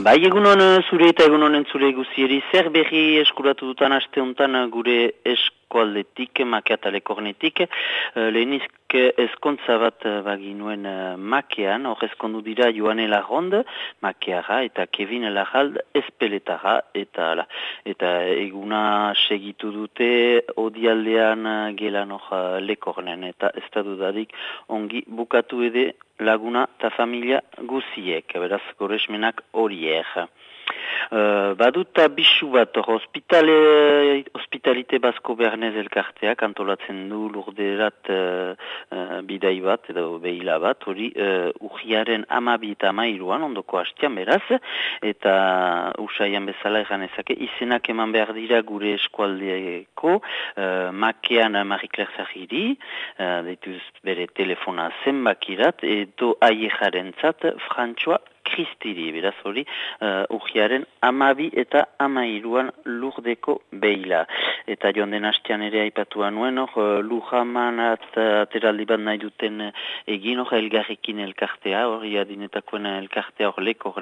Bai egunon zure eta egunonen zure guzieri zer berri eskuratu dutan aste honetan gure eskualdetik, makeatale kornetik. Eh, lehenizk eskontza bat baginuen eh, makean, hor dira Joane Larrond, makeara, eta Kevin Larrald espeletara, eta, eta eguna segitu dute odialdean eh, gelan hor lekornen, eta ez da dudadik ongi bukatu ede laguna eta familia guziek, beraz goresmenak horiek. Uh, baduta bisu bat hospitale, hospitalite basko bernez elkarteak antolatzen du lurderat uh, uh, bidai bat edo behila bat. Hori uh, urriaren amabi eta amairuan ondoko hastian beraz eta usaian bezala egan ezake izenak eman behar dira gure eskualdeeko uh, makean Marie-Claire Zahiri uh, dituz bere telefona zenbakirat edo aiejaren zat Frantxoa kristiri, beraz hori, uh, urgiaren amabi eta amairuan lurdeko beila. Eta joan den hastean ere aipatua nuen, hor, uh, lujaman at, ateraldi bat nahi duten egin, hor, elgarrekin elkartea, hori adinetakoen elkartea hor leko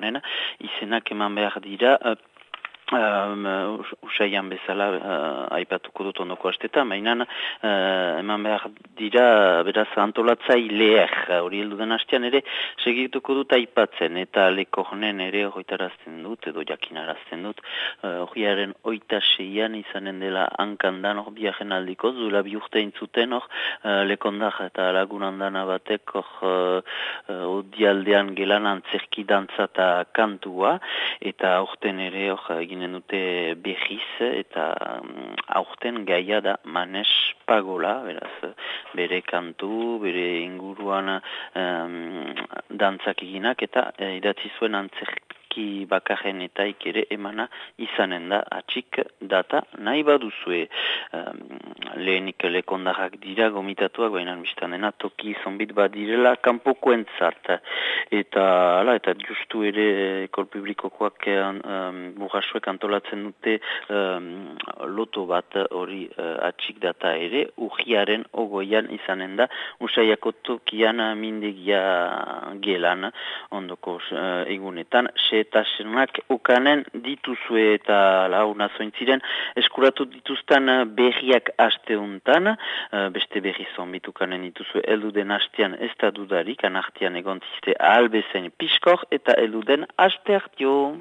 izenak eman behar dira, uh, Um, usaian bezala uh, aipatuko dut ondoko asteta, mainan uh, eman behar dira beraz leher, hori heldu den hastean ere segituko dut aipatzen eta leko honen ere horretarazten dut edo jakinarazten dut. Horiaren uh, oita seian izanen dela hankandan hor biajen aldiko, zula bi urte intzuten hor uh, lekondak eta lagunandana batek hor uh, odialdean gelan antzerki dantza eta kantua eta aurten ere hor egin eginen dute behiz eta um, aurten gaia da manes pagola, beraz, bere kantu, bere inguruan um, dantzak eginak eta e, idatzi zuen antzerk ki bakarren eta ikere emana izanen da atxik data nahi baduzue. Um, lehenik lekondarrak dira gomitatuak baina biztan dena toki zonbit badirela kanpoko entzart eta ala, eta justu ere ekol publikokoak um, burrasuek antolatzen dute um, loto bat hori uh, atxik data ere urgiaren ogoian izanen da. Usaiako tokian mindegia gelan ondoko uh, egunetan eta senak ukanen dituzue eta launa zointziren eskuratu dituzten eh, berriak asteuntan, uh, beste berri zonbitukanen dituzue eluden hastean ez da dudarik, anartian egon ziste albezen piskor eta eluden aste hartio.